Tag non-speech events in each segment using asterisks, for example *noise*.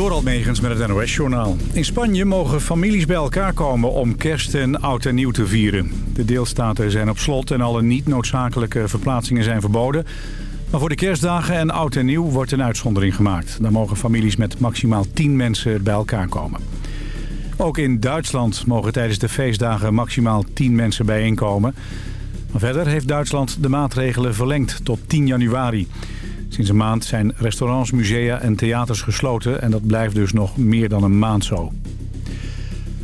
Door Almegens met het NOS-journaal. In Spanje mogen families bij elkaar komen om kerst en oud en nieuw te vieren. De deelstaten zijn op slot en alle niet noodzakelijke verplaatsingen zijn verboden. Maar voor de kerstdagen en oud en nieuw wordt een uitzondering gemaakt. Dan mogen families met maximaal 10 mensen bij elkaar komen. Ook in Duitsland mogen tijdens de feestdagen maximaal 10 mensen bijeenkomen. Maar verder heeft Duitsland de maatregelen verlengd tot 10 januari... Sinds een maand zijn restaurants, musea en theaters gesloten... en dat blijft dus nog meer dan een maand zo.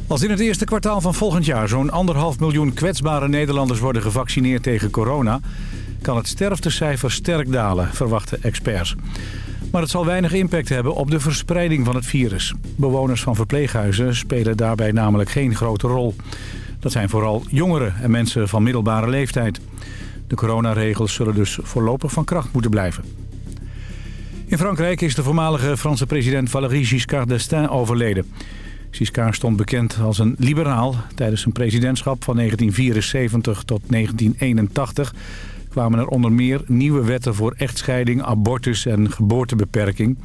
Als in het eerste kwartaal van volgend jaar zo'n anderhalf miljoen kwetsbare Nederlanders worden gevaccineerd tegen corona... kan het sterftecijfer sterk dalen, verwachten experts. Maar het zal weinig impact hebben op de verspreiding van het virus. Bewoners van verpleeghuizen spelen daarbij namelijk geen grote rol. Dat zijn vooral jongeren en mensen van middelbare leeftijd. De coronaregels zullen dus voorlopig van kracht moeten blijven. In Frankrijk is de voormalige Franse president Valéry Giscard d'Estaing overleden. Giscard stond bekend als een liberaal. Tijdens zijn presidentschap van 1974 tot 1981 kwamen er onder meer nieuwe wetten voor echtscheiding, abortus en geboortebeperking.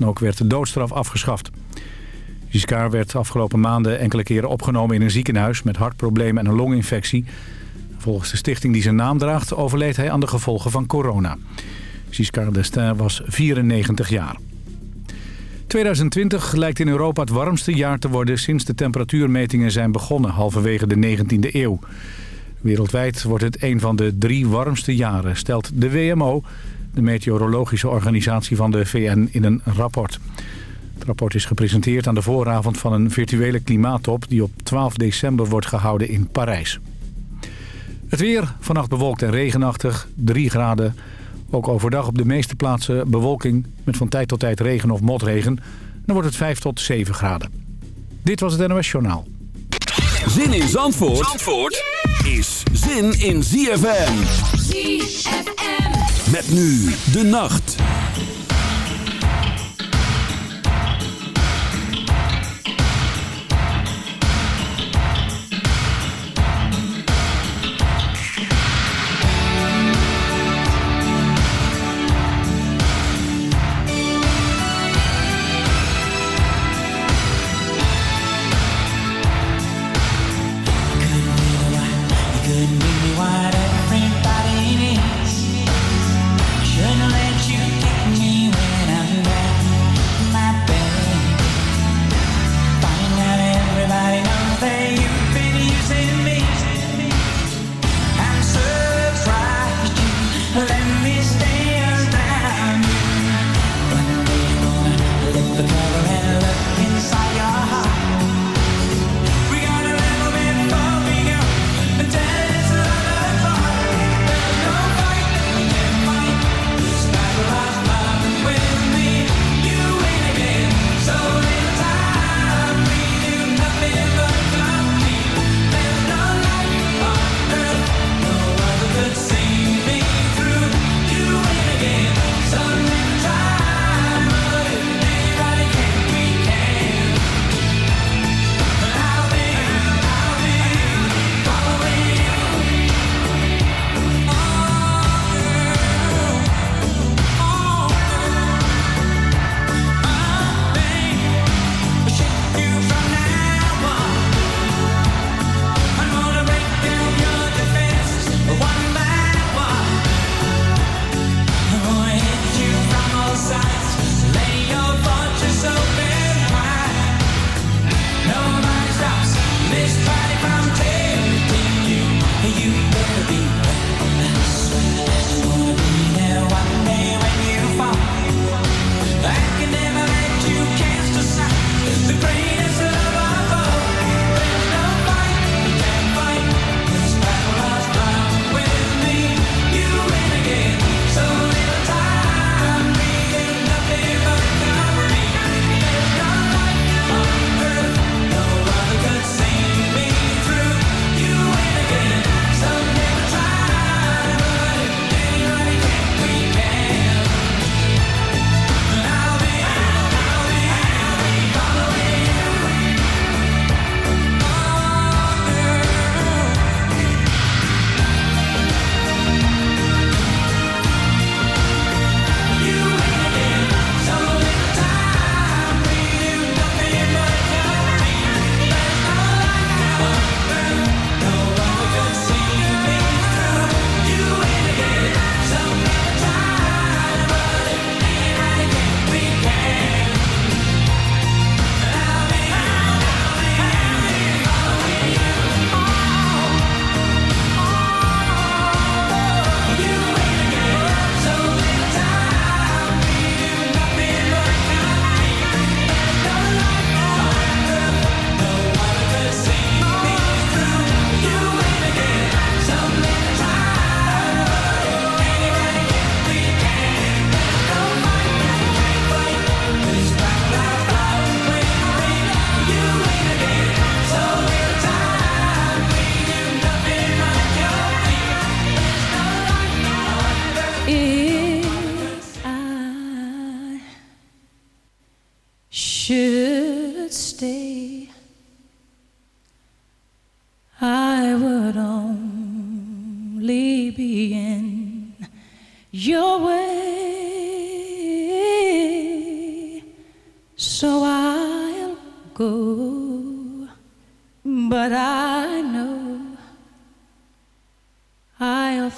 Ook werd de doodstraf afgeschaft. Giscard werd afgelopen maanden enkele keren opgenomen in een ziekenhuis met hartproblemen en een longinfectie. Volgens de stichting die zijn naam draagt overleed hij aan de gevolgen van corona. Giscard d'Estaing was 94 jaar. 2020 lijkt in Europa het warmste jaar te worden sinds de temperatuurmetingen zijn begonnen, halverwege de 19e eeuw. Wereldwijd wordt het een van de drie warmste jaren, stelt de WMO, de meteorologische organisatie van de VN, in een rapport. Het rapport is gepresenteerd aan de vooravond van een virtuele klimaattop die op 12 december wordt gehouden in Parijs. Het weer, vannacht bewolkt en regenachtig, 3 graden. Ook overdag op de meeste plaatsen bewolking met van tijd tot tijd regen of motregen. Dan wordt het 5 tot 7 graden. Dit was het NOS Journaal. Zin in Zandvoort, Zandvoort is zin in ZFM. ZFM. Met nu de nacht.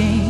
looking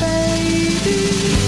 baby.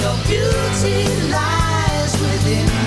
Your beauty lies within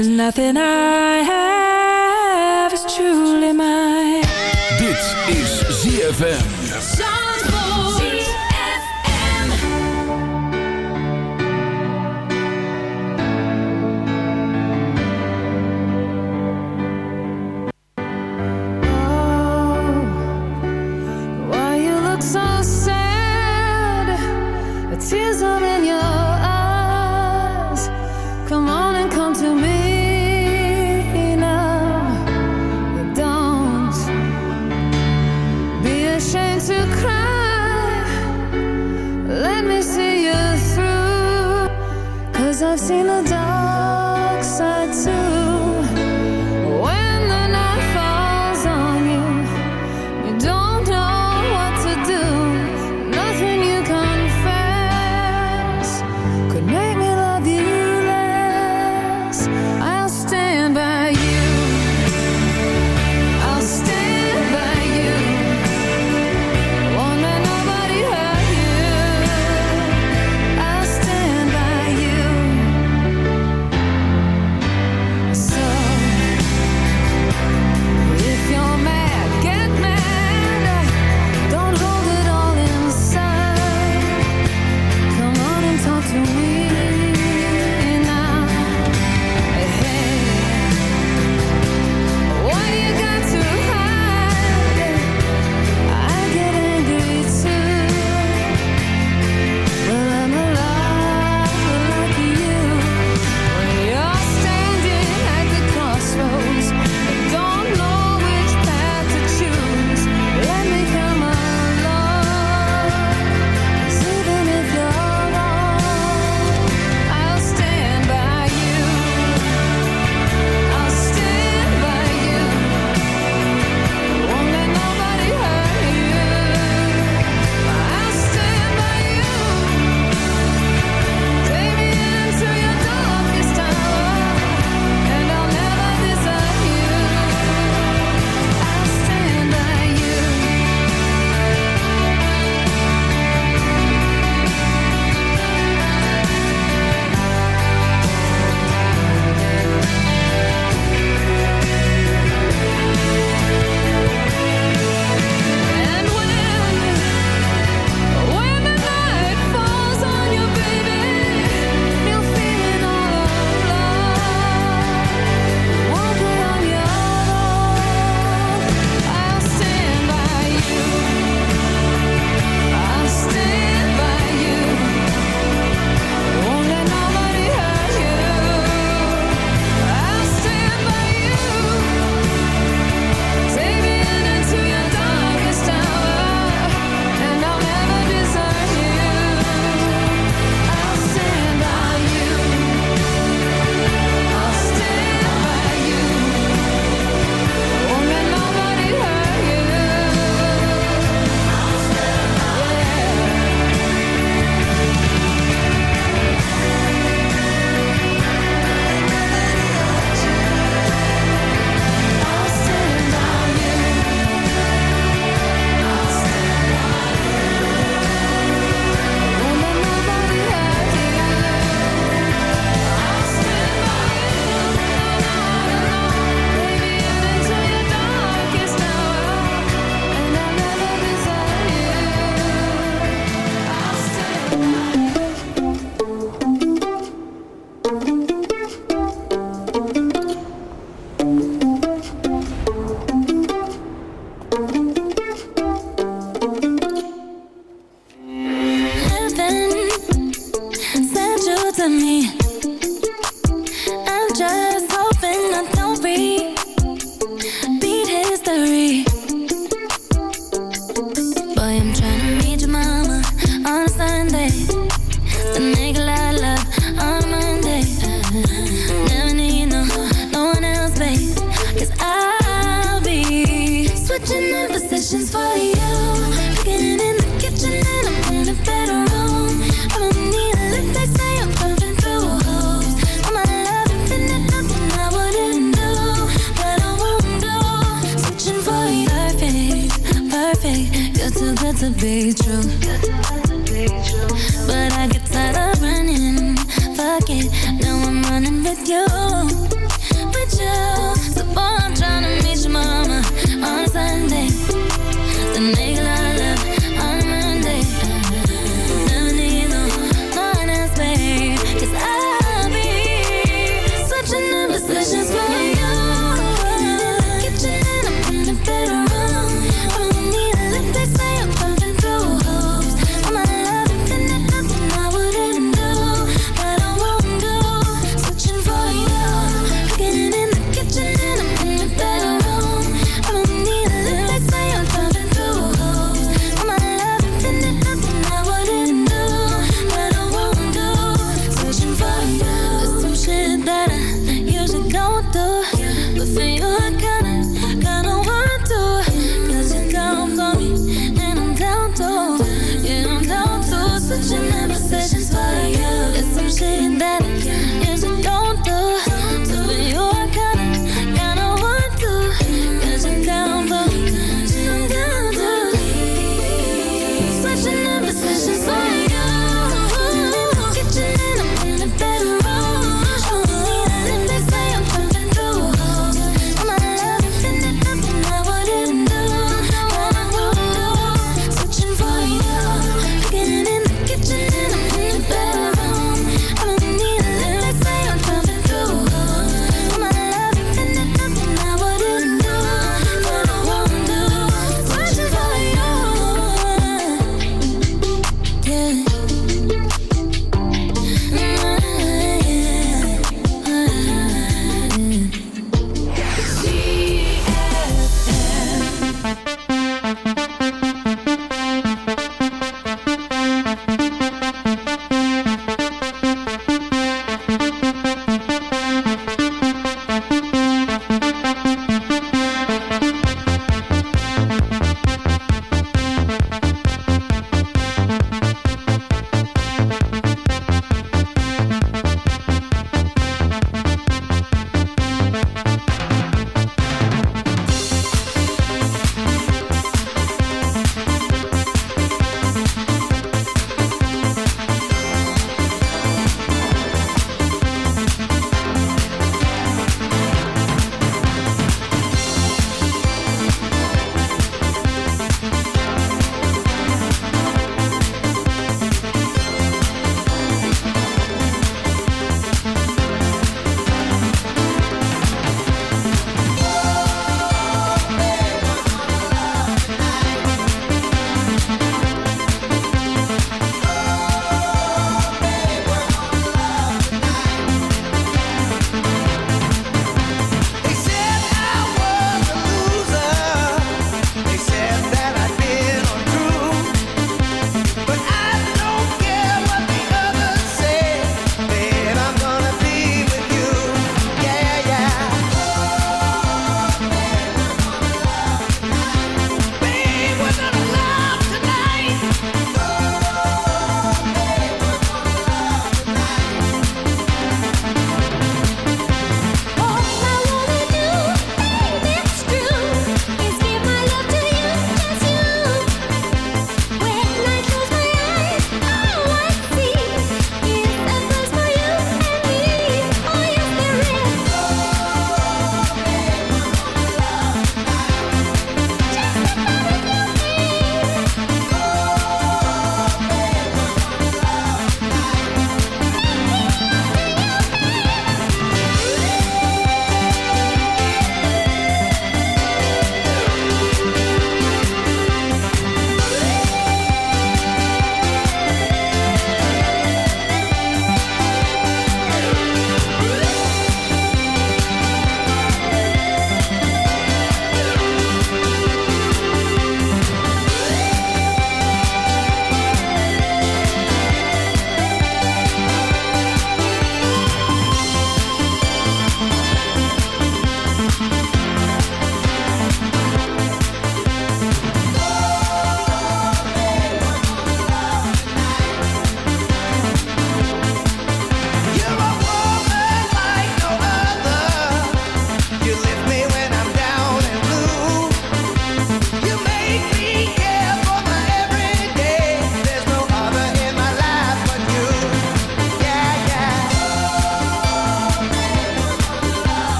There's nothing I have is truly mine. Dit is ZFM.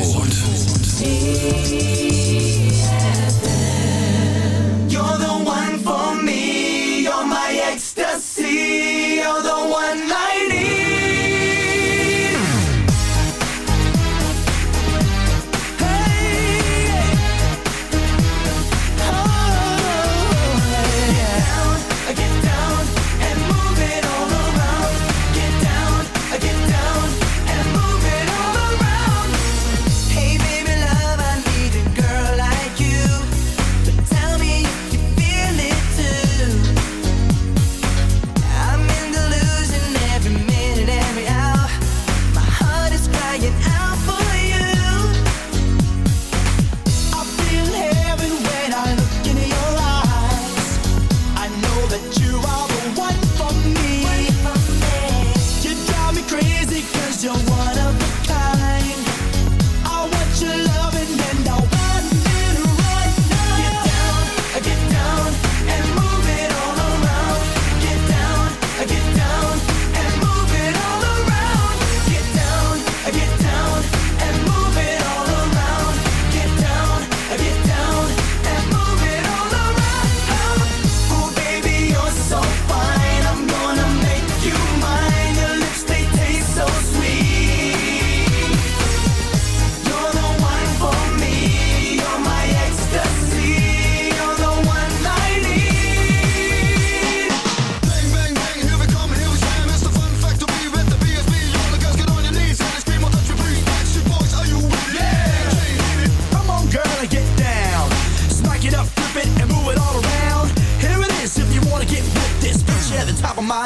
Zandvoort.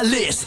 List.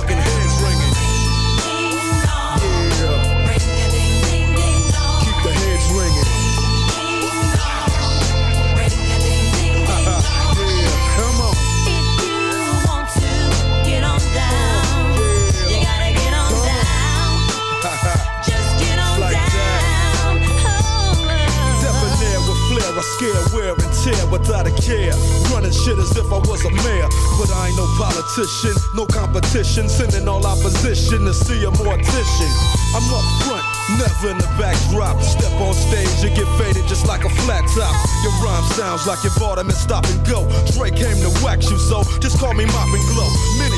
wear and tear without a care. Running shit as if I was a mayor. But I ain't no politician, no competition. Sending all opposition to see a mortician. I'm up front, never in the backdrop. Step on stage, you get faded just like a flat top. Your rhyme sounds like you bought and stop and go. Dre came to wax you, so just call me Mop and Glo. Many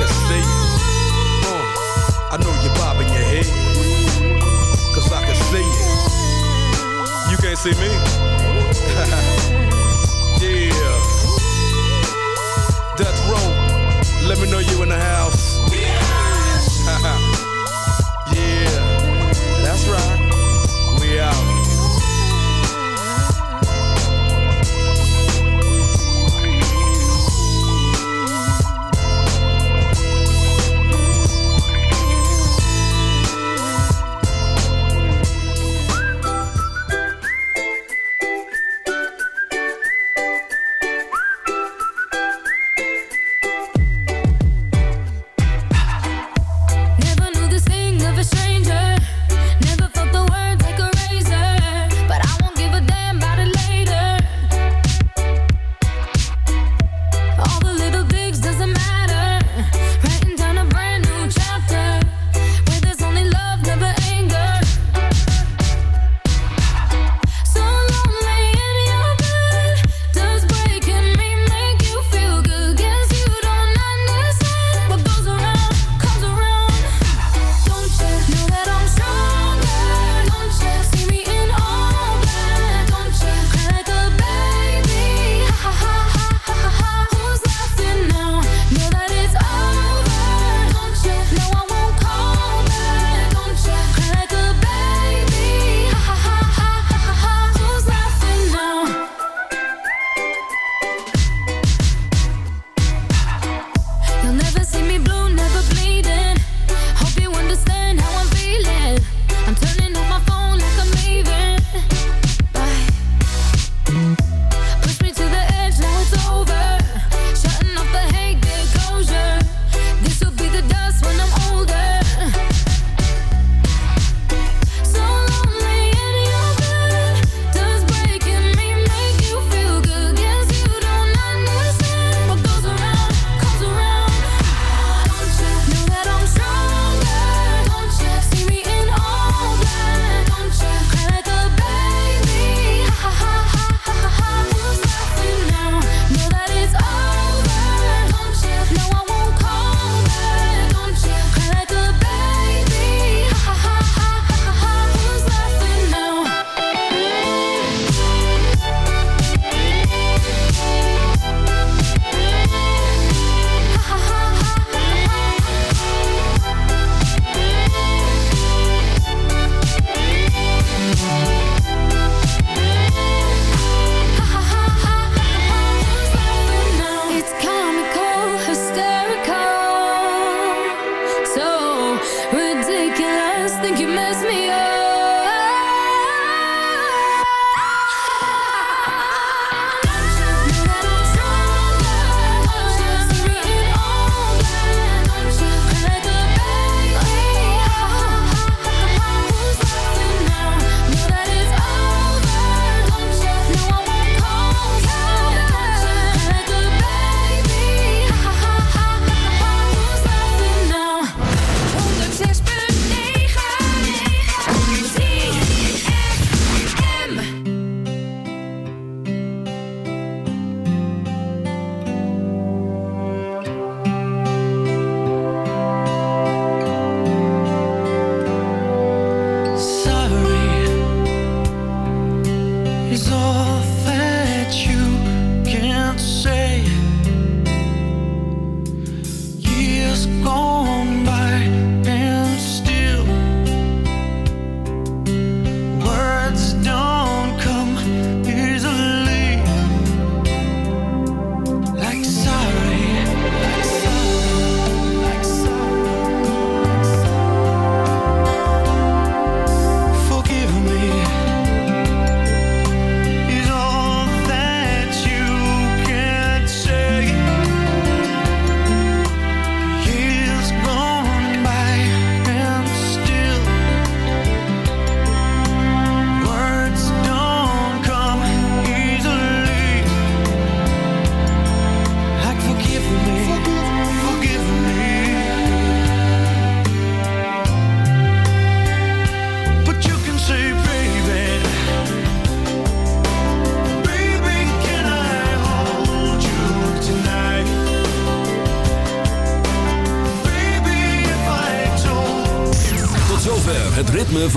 can see you. Uh, I know you're bobbing your head. Cause I can see you. You can't see me? *laughs* yeah. Death row. Let me know you in the house.